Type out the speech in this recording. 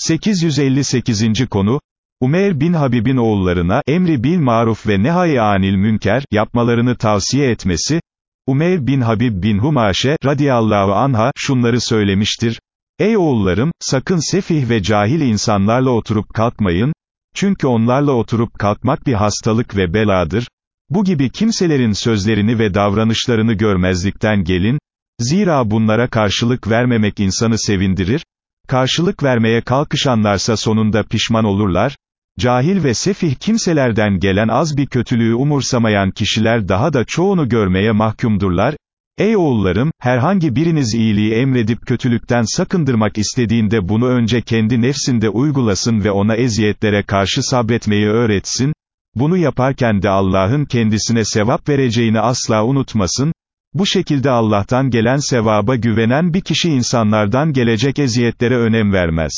858. konu, Umeyr bin Habib'in oğullarına, emri bil maruf ve nehay anil münker, yapmalarını tavsiye etmesi, Umeyr bin Habib bin Humaşe, radiyallahu anha, şunları söylemiştir, Ey oğullarım, sakın sefih ve cahil insanlarla oturup kalkmayın, çünkü onlarla oturup kalkmak bir hastalık ve beladır, bu gibi kimselerin sözlerini ve davranışlarını görmezlikten gelin, zira bunlara karşılık vermemek insanı sevindirir, karşılık vermeye kalkışanlarsa sonunda pişman olurlar, cahil ve sefih kimselerden gelen az bir kötülüğü umursamayan kişiler daha da çoğunu görmeye mahkumdurlar, Ey oğullarım, herhangi biriniz iyiliği emredip kötülükten sakındırmak istediğinde bunu önce kendi nefsinde uygulasın ve ona eziyetlere karşı sabretmeyi öğretsin, bunu yaparken de Allah'ın kendisine sevap vereceğini asla unutmasın, bu şekilde Allah'tan gelen sevaba güvenen bir kişi insanlardan gelecek eziyetlere önem vermez.